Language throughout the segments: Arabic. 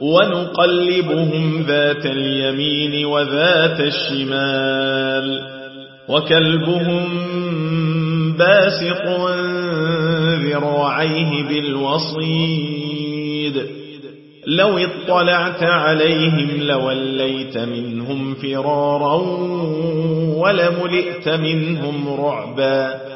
ونقلبهم ذات اليمين وذات الشمال وكلبهم باسق ذراعيه بالوصيد لو اطلعت عليهم لوليت منهم فرارا ولملئت منهم رعبا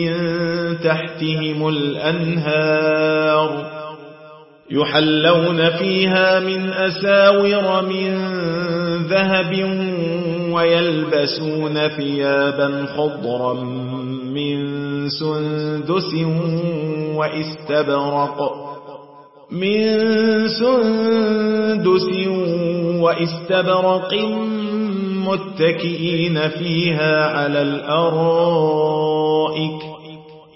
تحتهم الأنهار يحلون فيها من أساور من ذهب ويلبسون ثيابا خضرا من سندس واستبرق من سندس واستبرق متكئين فيها على الأرائك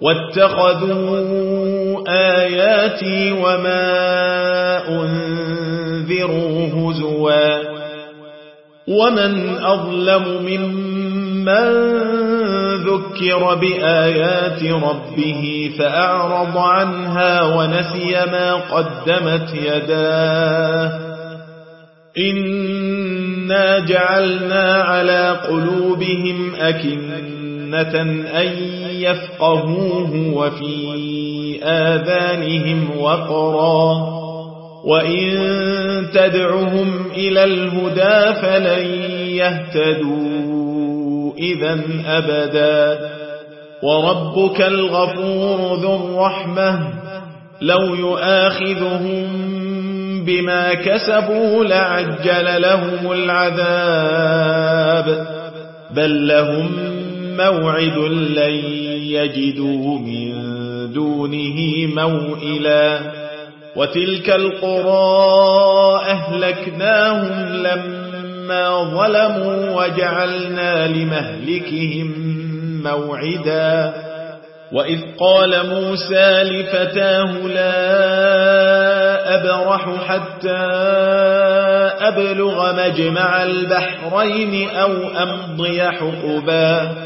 واتخذوا آياتي وما أنذروا هزوا ومن أظلم ممن ذكر بآيات ربه فأعرض عنها ونسي ما قدمت يداه إنا جعلنا على قلوبهم أكنة أن يفقهوه وفي آذانهم وقرا وإن تدعهم إلى الهدى فلن يهتدوا إذا أبدا وربك الغفور ذو الرحمة لو يؤاخذهم بما كسبوا لعجل لهم العذاب بل لهم موعد لن يجدوا من دونه موئلا. وتلك القرى أهلكناهم لما ظلموا وجعلنا لمهلكهم موعدا. وإذ قال موسى لفتاه لا أبرح حتى أبلغ مجمع البحرين أو أمضي حقبا.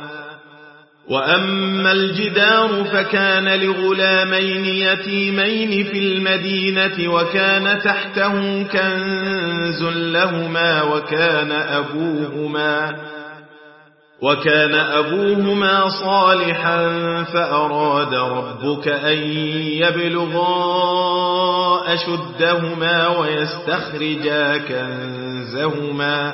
وأما الجدار فكان لغلامين يتيمين في المدينة وكان تحته كنز لهما وكان أبوهما وكان أبوهما صالحا فأراد ربك أن يبلغا أشدهما ويستخرجا كنزهما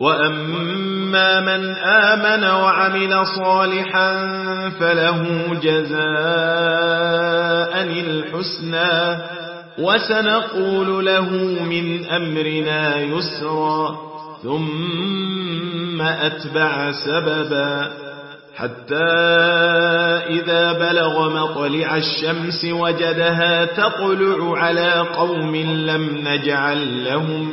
وأما من آمن وعمل صالحا فله جزاء الحسنى وسنقول له من أمرنا يسرا ثم أتبع سببا حتى إذا بلغ مطلع الشمس وجدها تطلع على قوم لم نجعل لهم